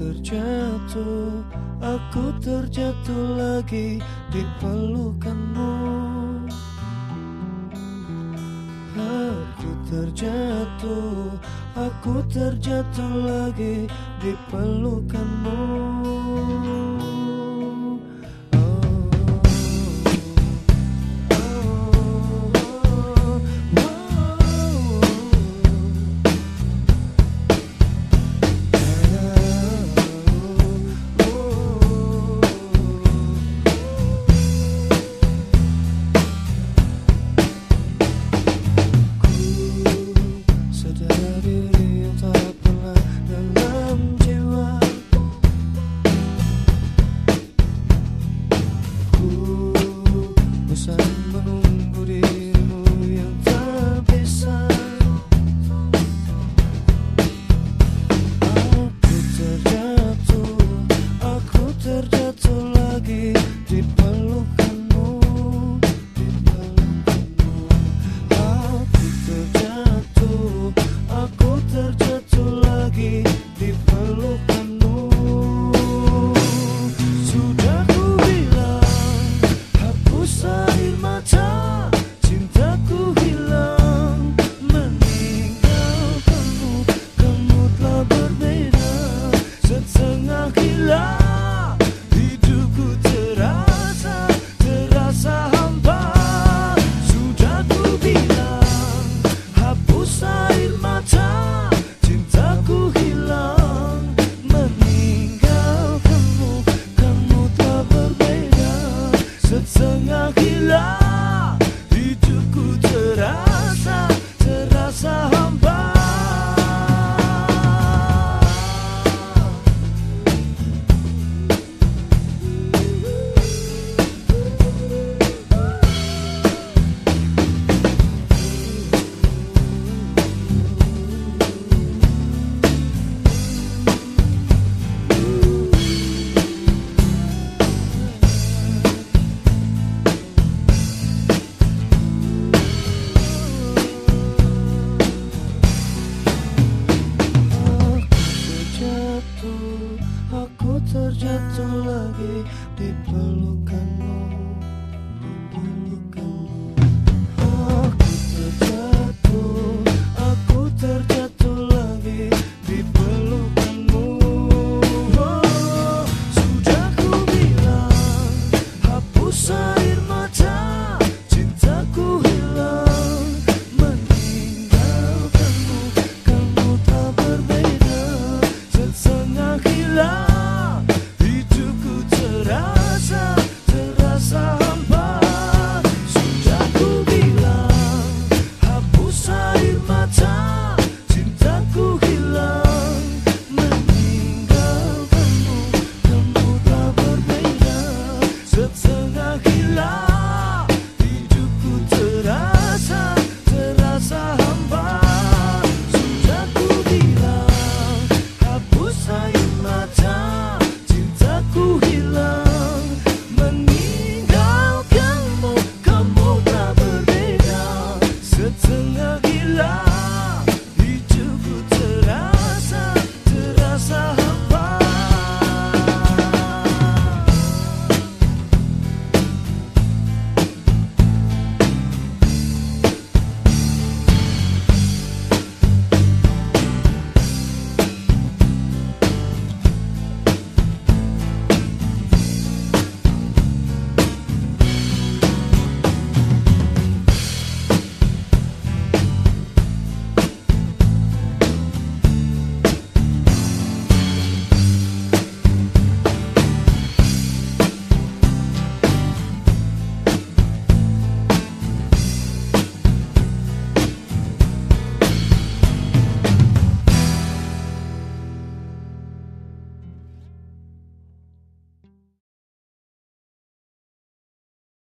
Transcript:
terjatuh, aku terjatuh lagi di pelukanmu. Aku terjatuh lagi di pelukanmu.